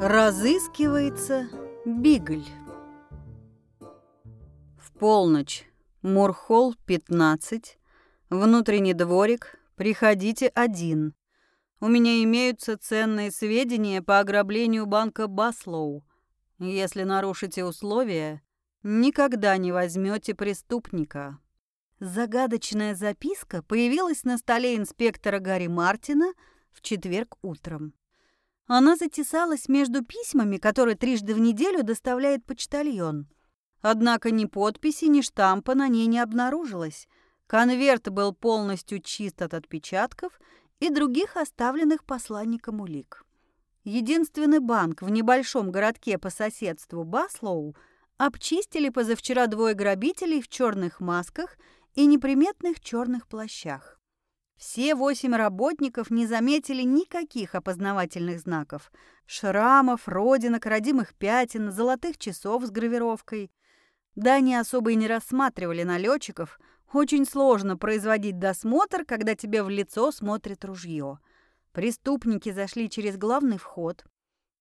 Разыскивается Бигль. В полночь. Мурхол, 15. Внутренний дворик. Приходите один. У меня имеются ценные сведения по ограблению банка Баслоу. Если нарушите условия, никогда не возьмете преступника. Загадочная записка появилась на столе инспектора Гарри Мартина в четверг утром. Она затесалась между письмами, которые трижды в неделю доставляет почтальон. Однако ни подписи, ни штампа на ней не обнаружилось. Конверт был полностью чист от отпечатков и других оставленных посланником улик. Единственный банк в небольшом городке по соседству Баслоу обчистили позавчера двое грабителей в черных масках и неприметных черных плащах. Все восемь работников не заметили никаких опознавательных знаков. Шрамов, родинок, родимых пятен, золотых часов с гравировкой. Да они особо и не рассматривали налетчиков. Очень сложно производить досмотр, когда тебе в лицо смотрит ружье. Преступники зашли через главный вход,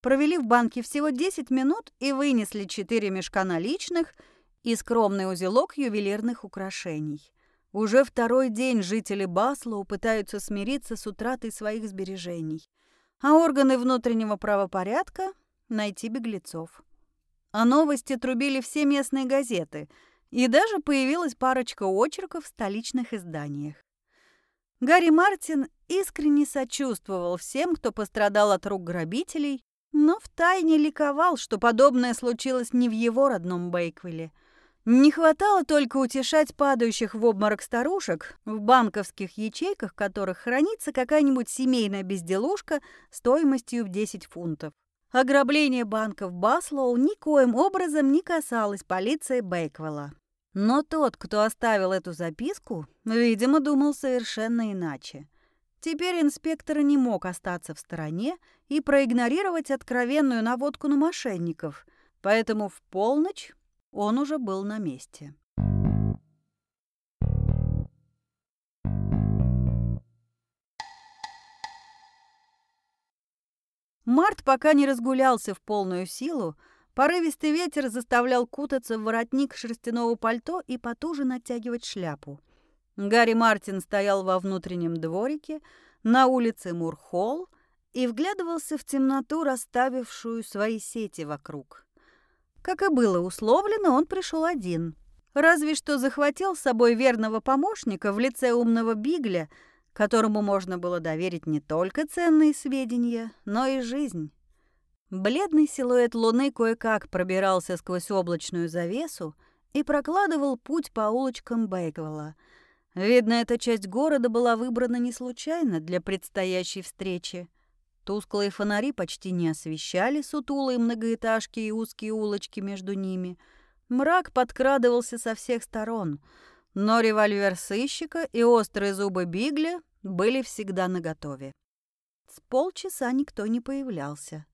провели в банке всего 10 минут и вынесли четыре мешка наличных и скромный узелок ювелирных украшений. Уже второй день жители Баслоу пытаются смириться с утратой своих сбережений, а органы внутреннего правопорядка – найти беглецов. А новости трубили все местные газеты, и даже появилась парочка очерков в столичных изданиях. Гарри Мартин искренне сочувствовал всем, кто пострадал от рук грабителей, но втайне ликовал, что подобное случилось не в его родном Бейквилле – не хватало только утешать падающих в обморок старушек, в банковских ячейках которых хранится какая-нибудь семейная безделушка стоимостью в 10 фунтов. Ограбление банков Баслоу никоим образом не касалось полиции Бейквелла. Но тот, кто оставил эту записку, видимо, думал совершенно иначе. Теперь инспектор не мог остаться в стороне и проигнорировать откровенную наводку на мошенников, поэтому в полночь он уже был на месте. Март пока не разгулялся в полную силу, порывистый ветер заставлял кутаться в воротник шерстяного пальто и потуже натягивать шляпу. Гарри Мартин стоял во внутреннем дворике на улице Мурхолл и вглядывался в темноту, расставившую свои сети вокруг. Как и было условлено, он пришел один. Разве что захватил с собой верного помощника в лице умного Бигля, которому можно было доверить не только ценные сведения, но и жизнь. Бледный силуэт луны кое-как пробирался сквозь облачную завесу и прокладывал путь по улочкам Бейквелла. Видно, эта часть города была выбрана не случайно для предстоящей встречи. Тусклые фонари почти не освещали сутулые многоэтажки и узкие улочки между ними. Мрак подкрадывался со всех сторон, но револьвер сыщика и острые зубы Бигля были всегда наготове. С полчаса никто не появлялся.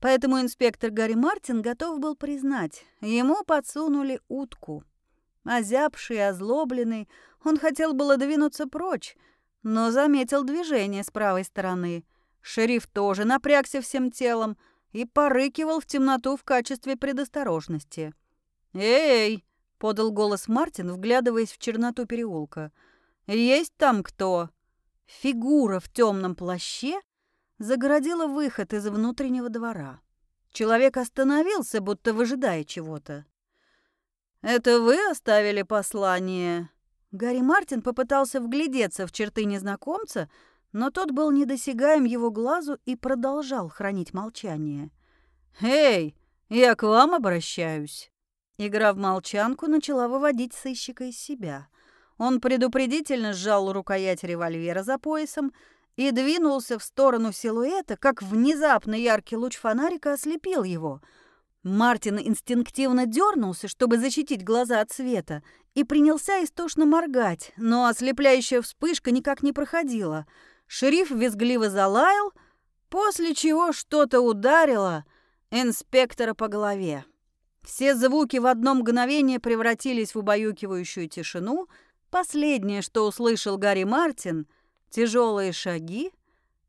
Поэтому инспектор Гарри Мартин готов был признать, ему подсунули утку. Озябший озлобленный, он хотел было двинуться прочь, но заметил движение с правой стороны — Шериф тоже напрягся всем телом и порыкивал в темноту в качестве предосторожности. «Эй!» — подал голос Мартин, вглядываясь в черноту переулка. «Есть там кто?» Фигура в темном плаще загородила выход из внутреннего двора. Человек остановился, будто выжидая чего-то. «Это вы оставили послание?» Гарри Мартин попытался вглядеться в черты незнакомца, но тот был недосягаем его глазу и продолжал хранить молчание. «Эй, я к вам обращаюсь!» Игра в молчанку начала выводить сыщика из себя. Он предупредительно сжал рукоять револьвера за поясом и двинулся в сторону силуэта, как внезапно яркий луч фонарика ослепил его. Мартин инстинктивно дернулся, чтобы защитить глаза от света, и принялся истошно моргать, но ослепляющая вспышка никак не проходила — Шериф визгливо залаял, после чего что-то ударило инспектора по голове. Все звуки в одно мгновение превратились в убаюкивающую тишину. Последнее, что услышал Гарри Мартин – тяжелые шаги,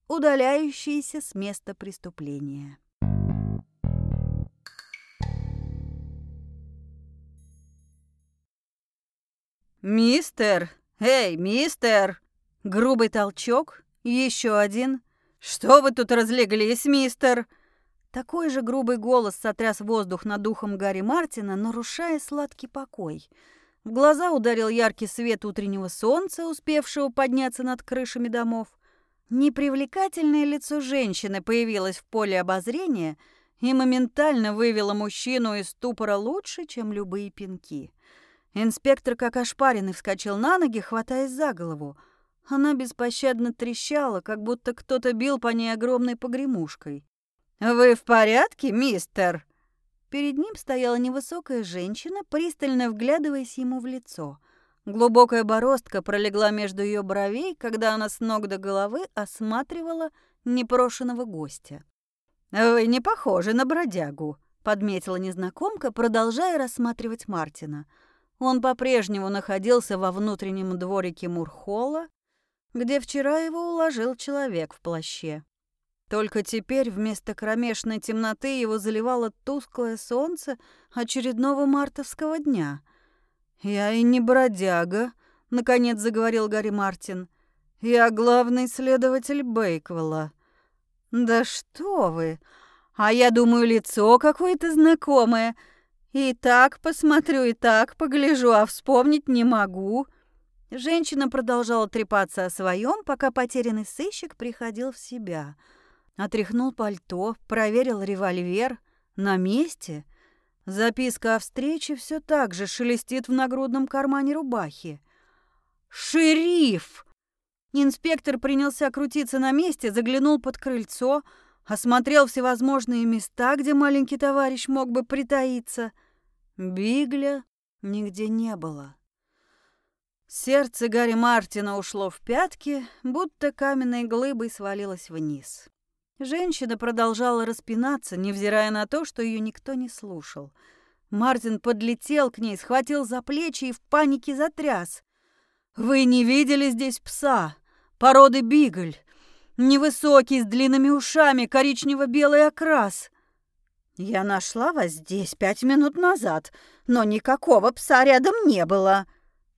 удаляющиеся с места преступления. «Мистер! Эй, мистер!» Грубый толчок, еще один. «Что вы тут разлеглись, мистер?» Такой же грубый голос сотряс воздух над духом Гарри Мартина, нарушая сладкий покой. В глаза ударил яркий свет утреннего солнца, успевшего подняться над крышами домов. Непривлекательное лицо женщины появилось в поле обозрения и моментально вывело мужчину из ступора лучше, чем любые пинки. Инспектор, как ошпаренный, вскочил на ноги, хватаясь за голову. Она беспощадно трещала, как будто кто-то бил по ней огромной погремушкой. «Вы в порядке, мистер?» Перед ним стояла невысокая женщина, пристально вглядываясь ему в лицо. Глубокая бороздка пролегла между ее бровей, когда она с ног до головы осматривала непрошенного гостя. «Вы не похожи на бродягу», — подметила незнакомка, продолжая рассматривать Мартина. Он по-прежнему находился во внутреннем дворике Мурхола, где вчера его уложил человек в плаще. Только теперь вместо кромешной темноты его заливало тусклое солнце очередного мартовского дня. «Я и не бродяга», — наконец заговорил Гарри Мартин. «Я главный следователь Бейквелла». «Да что вы! А я думаю, лицо какое-то знакомое. И так посмотрю, и так погляжу, а вспомнить не могу». Женщина продолжала трепаться о своем, пока потерянный сыщик приходил в себя — Отряхнул пальто, проверил револьвер. На месте. Записка о встрече все так же шелестит в нагрудном кармане рубахи. «Шериф!» Инспектор принялся крутиться на месте, заглянул под крыльцо, осмотрел всевозможные места, где маленький товарищ мог бы притаиться. Бигля нигде не было. Сердце Гарри Мартина ушло в пятки, будто каменной глыбой свалилось вниз. Женщина продолжала распинаться, невзирая на то, что ее никто не слушал. Мартин подлетел к ней, схватил за плечи и в панике затряс. «Вы не видели здесь пса? Породы бигль. Невысокий, с длинными ушами, коричнево-белый окрас». «Я нашла вас здесь пять минут назад, но никакого пса рядом не было».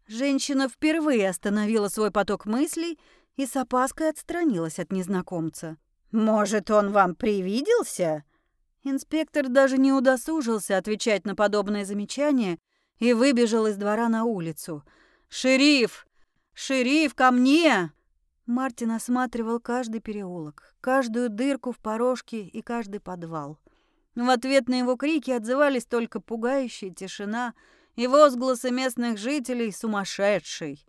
Женщина впервые остановила свой поток мыслей и с опаской отстранилась от незнакомца. «Может, он вам привиделся?» Инспектор даже не удосужился отвечать на подобное замечание и выбежал из двора на улицу. «Шериф! Шериф, ко мне!» Мартин осматривал каждый переулок, каждую дырку в порожке и каждый подвал. В ответ на его крики отзывались только пугающая тишина и возгласы местных жителей «сумасшедший».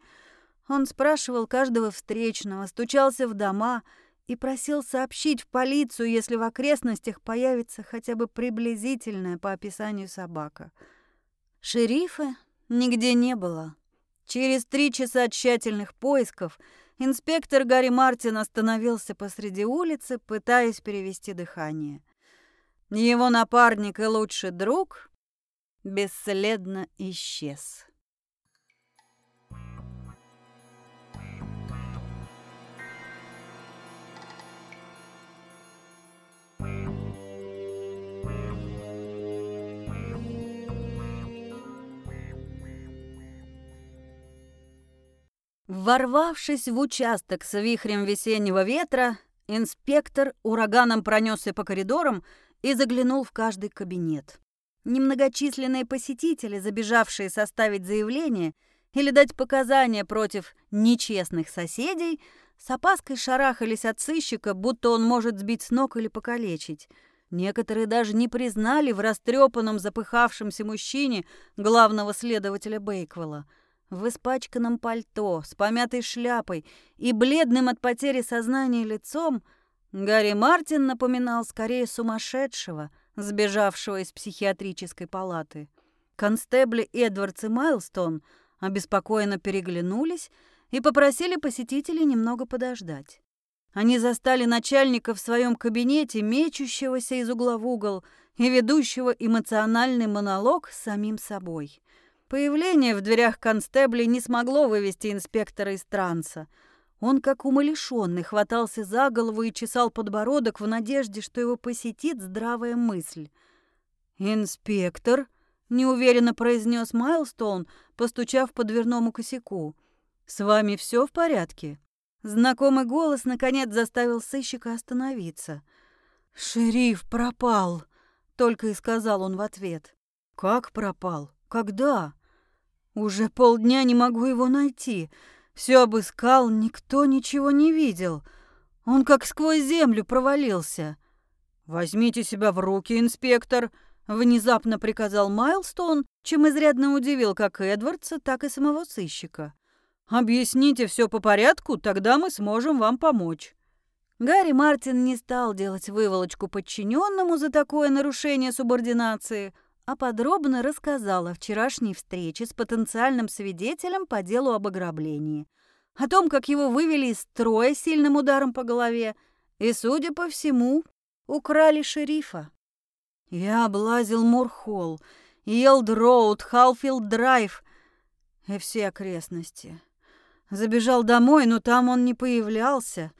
Он спрашивал каждого встречного, стучался в дома — и просил сообщить в полицию, если в окрестностях появится хотя бы приблизительная по описанию собака. Шерифа нигде не было. Через три часа тщательных поисков инспектор Гарри Мартин остановился посреди улицы, пытаясь перевести дыхание. Его напарник и лучший друг бесследно исчез. Ворвавшись в участок с вихрем весеннего ветра, инспектор ураганом пронесся по коридорам и заглянул в каждый кабинет. Немногочисленные посетители, забежавшие составить заявление или дать показания против нечестных соседей, с опаской шарахались от сыщика, будто он может сбить с ног или покалечить. Некоторые даже не признали в растрепанном запыхавшемся мужчине главного следователя Бейквелла – в испачканном пальто, с помятой шляпой и бледным от потери сознания лицом, Гарри Мартин напоминал скорее сумасшедшего, сбежавшего из психиатрической палаты. Констебли Эдвардс и Майлстон обеспокоенно переглянулись и попросили посетителей немного подождать. Они застали начальника в своем кабинете, мечущегося из угла в угол и ведущего эмоциональный монолог с самим собой. Появление в дверях констебля не смогло вывести инспектора из транса. Он, как умалишенный, хватался за голову и чесал подбородок в надежде, что его посетит здравая мысль. «Инспектор?» — неуверенно произнес Майлстоун, постучав по дверному косяку. «С вами все в порядке?» Знакомый голос наконец заставил сыщика остановиться. «Шериф пропал», — только и сказал он в ответ. «Как пропал? Когда?» «Уже полдня не могу его найти. Все обыскал, никто ничего не видел. Он как сквозь землю провалился». «Возьмите себя в руки, инспектор», Внезапно приказал Майлстон, чем изрядно удивил как Эдвардса, так и самого сыщика. «Объясните все по порядку, тогда мы сможем вам помочь». Гарри Мартин не стал делать выволочку подчиненному за такое нарушение субординации, а подробно рассказал о вчерашней встрече с потенциальным свидетелем по делу об ограблении, о том, как его вывели из строя сильным ударом по голове и, судя по всему, украли шерифа. Я облазил Мурхолл, Йелд-Роуд, Халфилд-Драйв и все окрестности. Забежал домой, но там он не появлялся.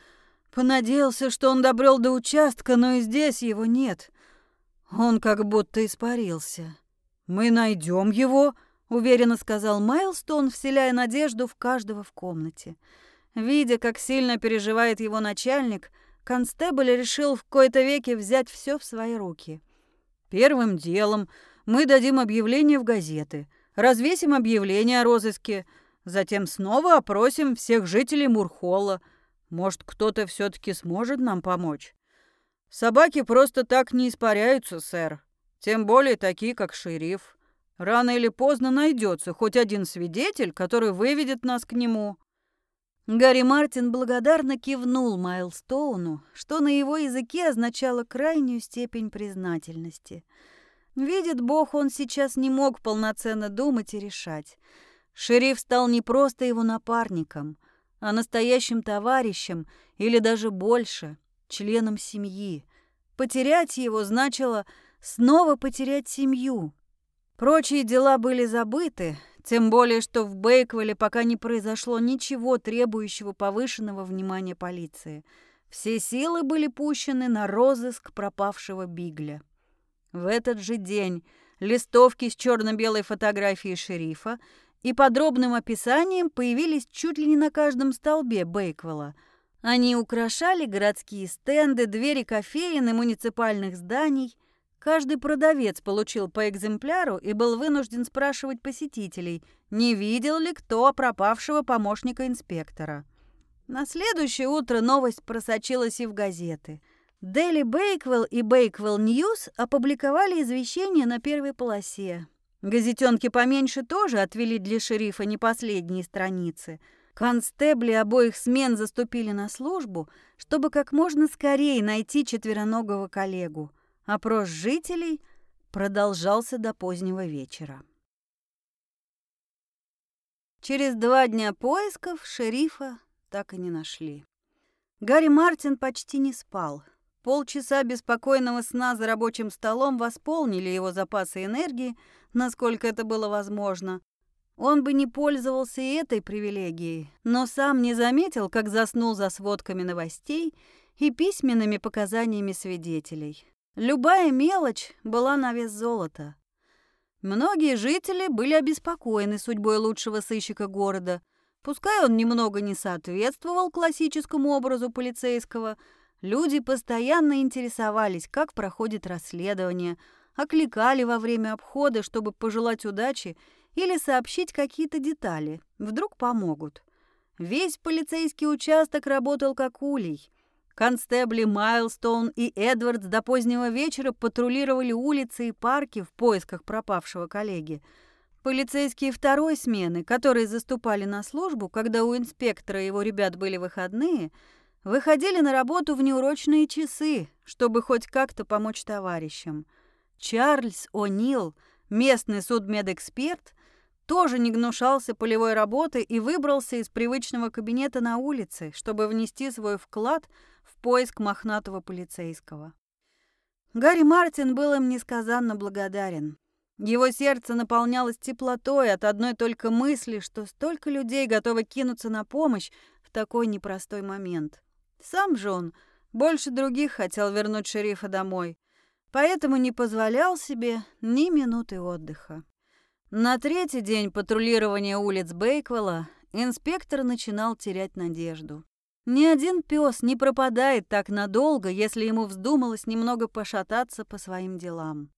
Понадеялся, что он добрел до участка, но и здесь его нет. Он как будто испарился. «Мы найдем его», — уверенно сказал Майлстон, вселяя надежду в каждого в комнате. Видя, как сильно переживает его начальник, констебль решил в кои-то веки взять все в свои руки — Первым делом мы дадим объявление в газеты, развесим объявление о розыске, затем снова опросим всех жителей Мурхола. Может, кто-то все таки сможет нам помочь. Собаки просто так не испаряются, сэр. Тем более такие, как шериф. Рано или поздно найдется хоть один свидетель, который выведет нас к нему. Гарри Мартин благодарно кивнул Майлстоуну, что на его языке означало крайнюю степень признательности. Видит Бог, он сейчас не мог полноценно думать и решать. Шериф стал не просто его напарником, а настоящим товарищем или даже больше, членом семьи. Потерять его значило снова потерять семью. Прочие дела были забыты, тем более, что в Бейквеле пока не произошло ничего требующего повышенного внимания полиции. Все силы были пущены на розыск пропавшего Бигля. В этот же день листовки с черно-белой фотографией шерифа и подробным описанием появились чуть ли не на каждом столбе Бейквелла. Они украшали городские стенды, двери кофеен и муниципальных зданий – Каждый продавец получил по экземпляру и был вынужден спрашивать посетителей, не видел ли кто пропавшего помощника инспектора. На следующее утро новость просочилась и в газеты. Daily Bakewell и Bakewell News опубликовали извещение на первой полосе. Газетенки поменьше тоже отвели для шерифа не последние страницы. Констебли обоих смен заступили на службу, чтобы как можно скорее найти четвероногого коллегу. Опрос жителей продолжался до позднего вечера. Через два дня поисков шерифа так и не нашли. Гарри Мартин почти не спал. Полчаса беспокойного сна за рабочим столом восполнили его запасы энергии, насколько это было возможно. Он бы не пользовался и этой привилегией, но сам не заметил, как заснул за сводками новостей и письменными показаниями свидетелей. Любая мелочь была на вес золота. Многие жители были обеспокоены судьбой лучшего сыщика города. Пускай он немного не соответствовал классическому образу полицейского, люди постоянно интересовались, как проходит расследование, окликали во время обхода, чтобы пожелать удачи или сообщить какие-то детали. Вдруг помогут. Весь полицейский участок работал как улей. Констебли Майлстоун и Эдвардс до позднего вечера патрулировали улицы и парки в поисках пропавшего коллеги. Полицейские второй смены, которые заступали на службу, когда у инспектора и его ребят были выходные, выходили на работу в неурочные часы, чтобы хоть как-то помочь товарищам. Чарльз О'Нил, местный судмедэксперт, тоже не гнушался полевой работы и выбрался из привычного кабинета на улице, чтобы внести свой вклад – в поиск мохнатого полицейского. Гарри Мартин был им несказанно благодарен. Его сердце наполнялось теплотой от одной только мысли, что столько людей готовы кинуться на помощь в такой непростой момент. Сам же он больше других хотел вернуть шерифа домой. поэтому не позволял себе ни минуты отдыха. На третий день патрулирования улиц Бейквелла инспектор начинал терять надежду. Ни один пес не пропадает так надолго, если ему вздумалось немного пошататься по своим делам.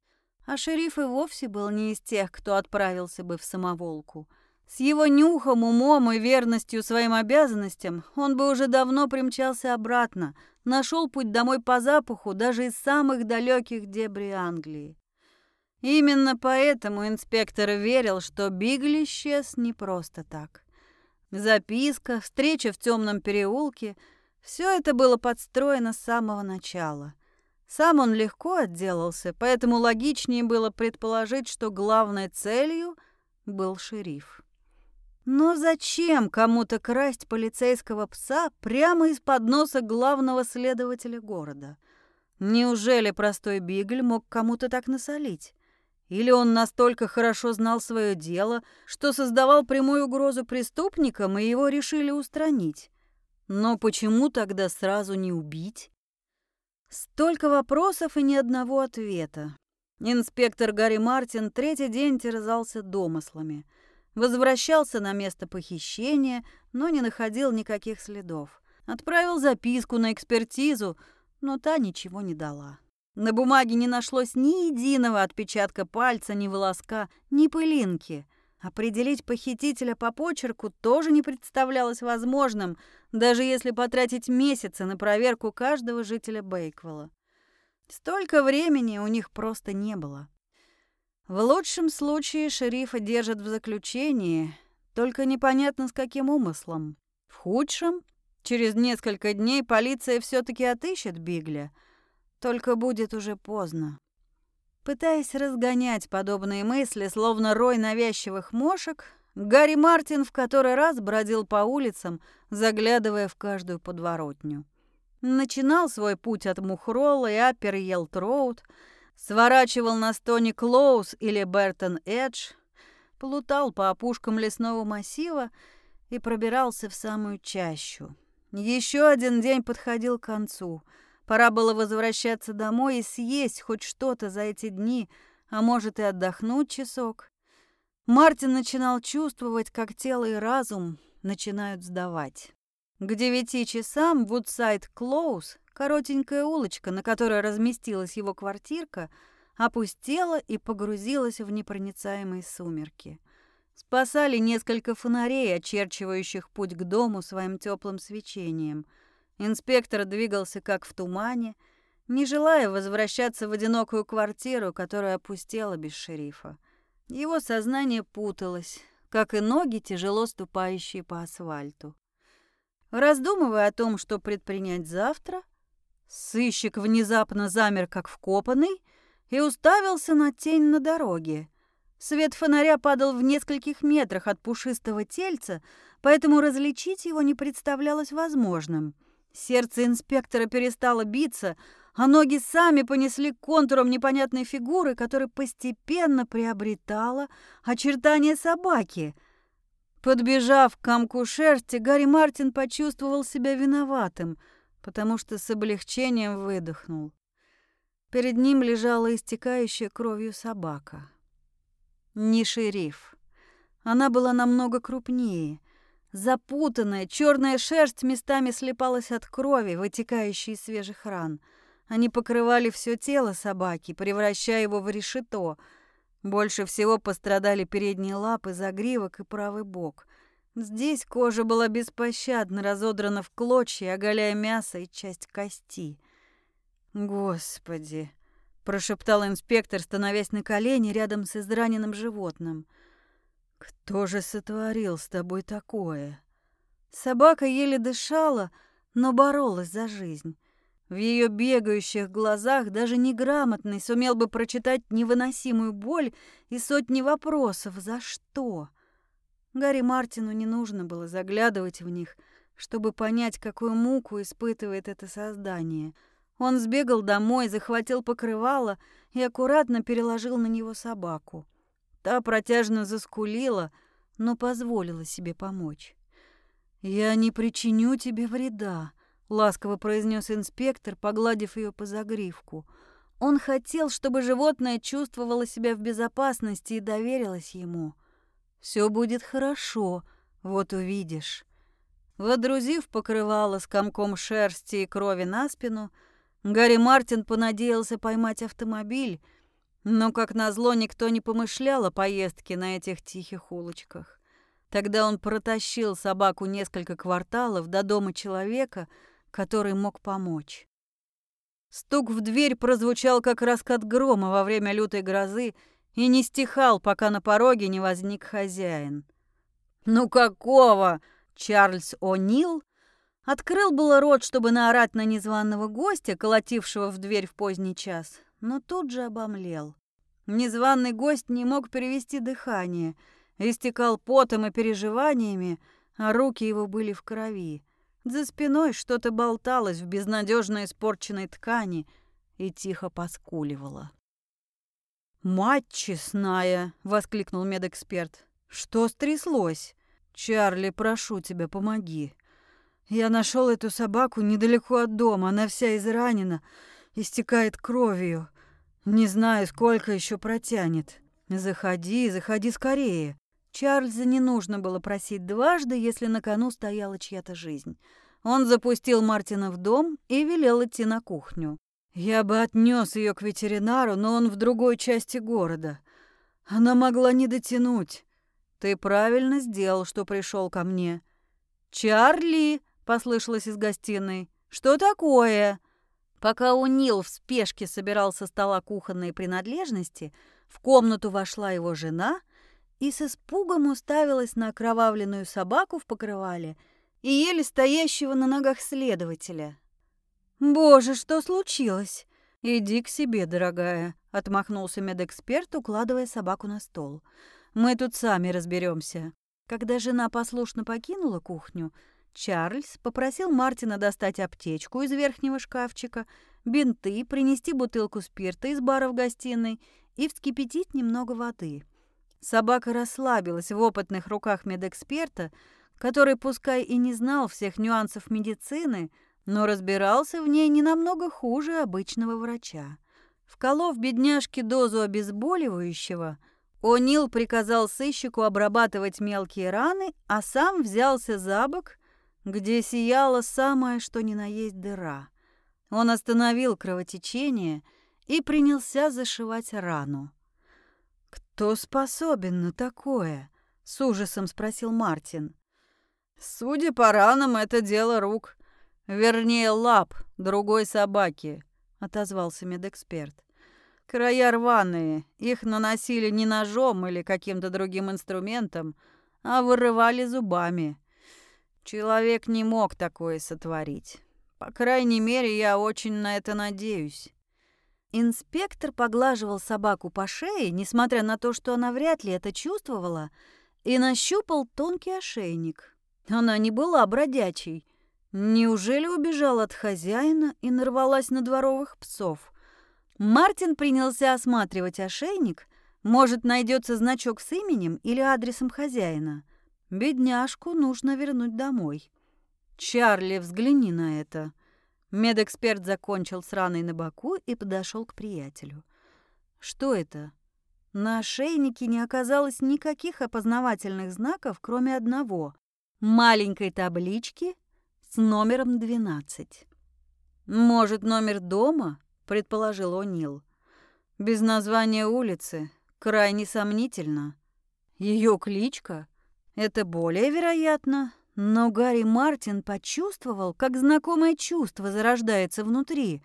А шериф и вовсе был не из тех, кто отправился бы в самоволку. С его нюхом, умом и верностью своим обязанностям он бы уже давно примчался обратно, нашел путь домой по запаху даже из самых далеких дебри Англии. Именно поэтому инспектор верил, что Бигли исчез не просто так. Записка, встреча в темном переулке — все это было подстроено с самого начала. Сам он легко отделался, поэтому логичнее было предположить, что главной целью был шериф. Но зачем кому-то красть полицейского пса прямо из-под носа главного следователя города? Неужели простой Бигль мог кому-то так насолить? Или он настолько хорошо знал свое дело, что создавал прямую угрозу преступникам, и его решили устранить? Но почему тогда сразу не убить? Столько вопросов и ни одного ответа. Инспектор Гарри Мартин третий день терзался домыслами. Возвращался на место похищения, но не находил никаких следов. Отправил записку на экспертизу, но та ничего не дала. На бумаге не нашлось ни единого отпечатка пальца, ни волоска, ни пылинки. Определить похитителя по почерку тоже не представлялось возможным, даже если потратить месяцы на проверку каждого жителя Бейквелла. Столько времени у них просто не было. В лучшем случае шерифа держат в заключении, только непонятно с каким умыслом. В худшем, через несколько дней полиция все таки отыщет Бигля — только будет уже поздно. Пытаясь разгонять подобные мысли, словно рой навязчивых мошек, Гарри Мартин в который раз бродил по улицам, заглядывая в каждую подворотню. Начинал свой путь от Мурхолла и Аппер Йелд-Роуд, сворачивал на Стони Клоус или Бертон Эдж, плутал по опушкам лесного массива и пробирался в самую чащу. Еще один день подходил к концу — Пора было возвращаться домой и съесть хоть что-то за эти дни, а может и отдохнуть часок. Мартин начинал чувствовать, как тело и разум начинают сдавать. К девяти часам Вудсайд Клоус, коротенькая улочка, на которой разместилась его квартирка, опустела и погрузилась в непроницаемые сумерки. Спасали несколько фонарей, очерчивающих путь к дому своим теплым свечением – Инспектор двигался как в тумане, не желая возвращаться в одинокую квартиру, которая опустела без шерифа. Его сознание путалось, как и ноги, тяжело ступающие по асфальту. Раздумывая о том, что предпринять завтра, сыщик внезапно замер, как вкопанный, и уставился на тень на дороге. Свет фонаря падал в нескольких метрах от пушистого тельца, поэтому различить его не представлялось возможным — Сердце инспектора перестало биться, а ноги сами понесли к контурам непонятной фигуры, которая постепенно приобретала очертания собаки. Подбежав к комку шерсти, Гарри Мартин почувствовал себя виноватым, потому что с облегчением выдохнул. Перед ним лежала истекающая кровью собака. Не шериф. Она была намного крупнее — Запутанная, черная шерсть местами слепалась от крови, вытекающей из свежих ран. Они покрывали все тело собаки, превращая его в решето. Больше всего пострадали передние лапы, загривок и правый бок. Здесь кожа была беспощадно разодрана в клочья, оголяя мясо и часть кости. «Господи!» – прошептал инспектор, становясь на колени рядом с израненным животным – «Кто же сотворил с тобой такое?» Собака еле дышала, но боролась за жизнь. В ее бегающих глазах даже неграмотный сумел бы прочитать невыносимую боль и сотни вопросов «За что?». Гарри Мартину не нужно было заглядывать в них, чтобы понять, какую муку испытывает это создание. Он сбегал домой, захватил покрывало и аккуратно переложил на него собаку. Та протяжно заскулила, но позволила себе помочь. «Я не причиню тебе вреда», — ласково произнес инспектор, погладив ее по загривку. Он хотел, чтобы животное чувствовало себя в безопасности и доверилось ему. Все будет хорошо, вот увидишь. Водрузив покрывало с комком шерсти и крови на спину, Гарри Мартин понадеялся поймать автомобиль, но, как назло, никто не помышлял о поездке на этих тихих улочках. Тогда он протащил собаку несколько кварталов до дома человека, который мог помочь. Стук в дверь прозвучал, как раскат грома во время лютой грозы, и не стихал, пока на пороге не возник хозяин. «Ну какого?» Чарльз О'Нил открыл было рот, чтобы наорать на незваного гостя, колотившего в дверь в поздний час, но тут же обомлел. Незваный гость не мог перевести дыхание, истекал потом и переживаниями, а руки его были в крови. За спиной что-то болталось в безнадежно испорченной ткани и тихо поскуливало. «Мать честная!» — воскликнул медэксперт. «Что стряслось?» «Чарли, прошу тебя, помоги. Я нашел эту собаку недалеко от дома. Она вся изранена, истекает кровью. Не знаю, сколько еще протянет. Заходи, заходи скорее». Чарльза не нужно было просить дважды, если на кону стояла чья-то жизнь. Он запустил Мартина в дом и велел идти на кухню. Я бы отнес ее к ветеринару, но он в другой части города. Она могла не дотянуть. Ты правильно сделал, что пришел ко мне. Чарли, послышалось из гостиной. Что такое? Пока Унил в спешке собирал со стола кухонные принадлежности, в комнату вошла его жена и с испугом уставилась на окровавленную собаку в покрывале и еле стоящего на ногах следователя. «Боже, что случилось?» «Иди к себе, дорогая», — отмахнулся медэксперт, укладывая собаку на стол. Мы тут сами разберемся. Когда жена послушно покинула кухню, Чарльз попросил Мартина достать аптечку из верхнего шкафчика, бинты, принести бутылку спирта из бара в гостиной и вскипятить немного воды. Собака расслабилась в опытных руках медэксперта, который, пускай и не знал всех нюансов медицины, но разбирался в ней не намного хуже обычного врача. Вколов бедняжке дозу обезболивающего – О'Нил приказал сыщику обрабатывать мелкие раны, а сам взялся за бок, где сияла самая что ни на есть дыра. Он остановил кровотечение и принялся зашивать рану. «Кто способен на такое?» — с ужасом спросил Мартин. «Судя по ранам, это дело рук. Вернее, лап другой собаки», — отозвался медэксперт. Края рваные, их наносили не ножом или каким-то другим инструментом, а вырывали зубами. Человек не мог такое сотворить. По крайней мере, я очень на это надеюсь. Инспектор поглаживал собаку по шее, несмотря на то, что она вряд ли это чувствовала, и нащупал тонкий ошейник. Она не была бродячей. Неужели убежала от хозяина и нарвалась на дворовых псов? Мартин принялся осматривать ошейник. Может, найдется значок с именем или адресом хозяина. Бедняжку нужно вернуть домой. Чарли, взгляни на это. Медэксперт закончил с раной на боку и подошел к приятелю. Что это? На ошейнике не оказалось никаких опознавательных знаков, кроме одного — маленькой таблички с номером 12. Может, номер дома? предположил О'Нил. Без названия улицы крайне сомнительно. Ее кличка это более вероятно, но Гарри Мартин почувствовал, как знакомое чувство зарождается внутри,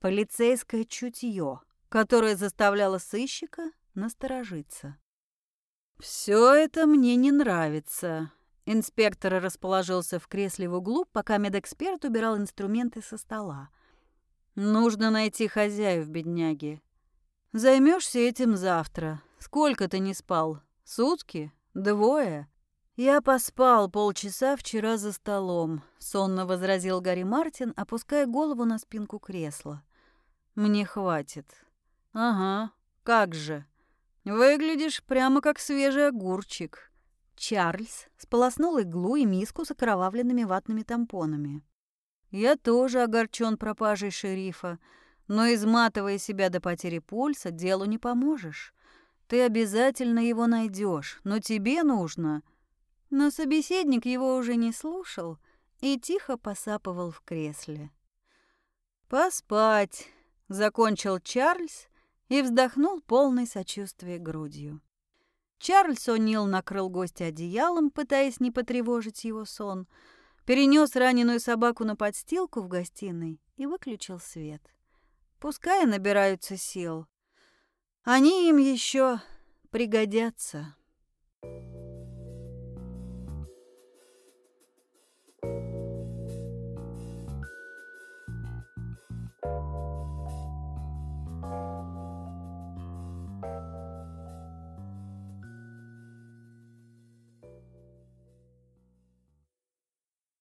полицейское чутье, которое заставляло сыщика насторожиться. Все это мне не нравится. Инспектор расположился в кресле в углу, пока медэксперт убирал инструменты со стола. Нужно найти хозяев бедняги. Займешься этим завтра. Сколько ты не спал? Сутки? Двое? Я поспал полчаса вчера за столом, сонно возразил Гарри Мартин, опуская голову на спинку кресла. Мне хватит. Ага, как же. Выглядишь прямо как свежий огурчик. Чарльз сполоснул иглу и миску с окровавленными ватными тампонами. Я тоже огорчен пропажей шерифа. Но изматывая себя до потери пульса, делу не поможешь. Ты обязательно его найдешь, но тебе нужно. Но собеседник его уже не слушал и тихо посапывал в кресле. Поспать, закончил Чарльз и вздохнул полной сочувствия грудью. Чарльз О'Нил накрыл гостя одеялом, пытаясь не потревожить его сон, перенес раненую собаку на подстилку в гостиной и выключил свет. Пускай набираются сил. Они им еще пригодятся.